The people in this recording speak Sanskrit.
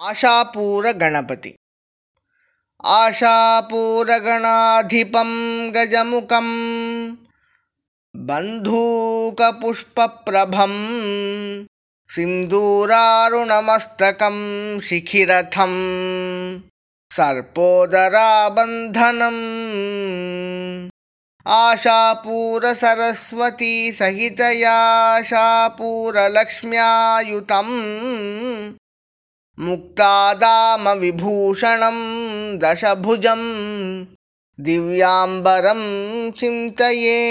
आशापूरगणपति। आशापूरगणाधिपं गजमुखं बन्धूकपुष्पप्रभं सिन्दूरारुणमस्तकं शिखिरथं सर्पोदराबन्धनम् आशापूरसरस्वतीसहितयाशापूरलक्ष्म्यायुतं मुक्तादामविभूषणं दशभुजं दिव्याम्बरं चिन्तये